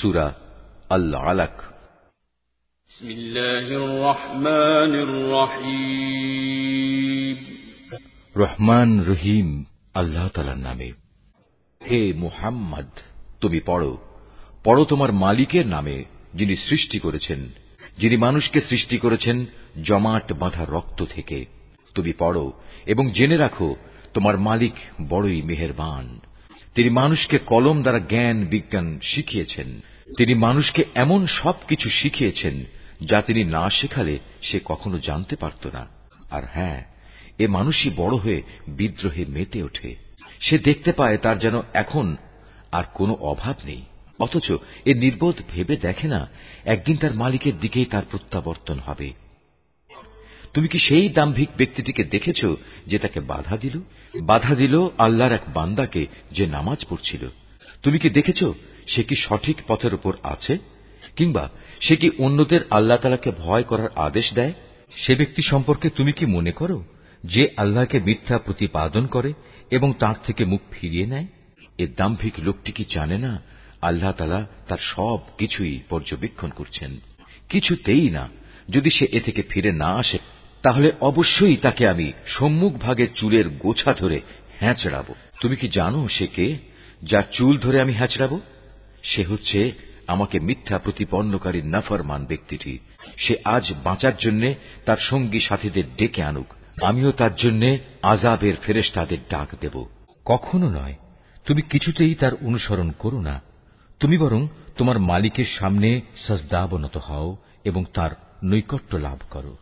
সুরা আল্লাহ আলাক রহমান রহিম। আল্লাহ তালার নামে। হে মুহাম্মদ তুমি পড়ো। পড়ো তোমার মালিকের নামে যিনি সৃষ্টি করেছেন। যিনি মানুষকে সৃষ্টি করেছেন জমাট বাঁধা রক্ত থেকে। তুমি পড়ো এবং জেনে রাখো তোমার মালিক বড়ই মেহেরবান। তিনি মানুষকে কলম দ্বারা জ্ঞান, বিজ্ঞান শিখিয়েছেন। তিনি মানুষকে এমন সব কিছু শিখিয়েছেন যা তিনি না শেখালে সে কখনো জানতে পারত না। আর হ্যাঁ এ মানুষই বড় হয়ে বিদ্রোহে মেতে ওঠে। সে দেখতে পায় তার যেন এখন আর কোনো অভাব নেই। অথচ এ নির্বোধ ভেবে দেখে না, একদিন তার মালিকের দিকেই তার প্রত্যাবর্তন হবে। তুমি কি সেই দাম্ভিক ব্যক্তিটিকে দেখেছ যে তাকে বাধা দিল? বাধা দিল আল্লাহর এক বান্দাকে যে নামাজ পড়ছিল। তুমি কি দেখেছ সে কি সঠিক পথের উপর আছে? কিংবা সে কি অন্যদের আল্লাহ তালাকে ভয় করার আদেশ দেয়? সে ব্যক্তি সম্পর্কে তুমি কি মনে করো যে আল্লাহকে মিথ্যা প্রতিপাদন করে এবং তার থেকে মুখ ফিরিয়ে নেয়? এ দাম্ভিক লোকটি কি জানে না আল্লাহ তালা তার সব কিছুই পর্যবেক্ষণ করছেন? কিছুতেই না। যদি সে এ থেকে ফিরে না আসে তাহলে অবশ্যই তাকে আমি সম্মুখ ভাগে চুলের গোছা ধরে হ্যাঁচড়াব। তুমি কি জানো সে কে? যার চুল ধরে আমি হ্যাঁচড়াব? সে হচ্ছে আমাকে মিথ্যা প্রতিপন্নকারী নাফরমান ব্যক্তিটি। সে আজ বাঁচার জন্য তার সঙ্গী সাথীদের ডেকে আনুক। আমিও তার জন্য আজাবের ফেরেস তাদের ডাক দেব। কখনো নয়, তুমি কিছুতেই তার অনুসরণ করো না। তুমি বরং তোমার মালিকের সামনে সজদাবনত হও এবং তার নৈকট্য লাভ করো।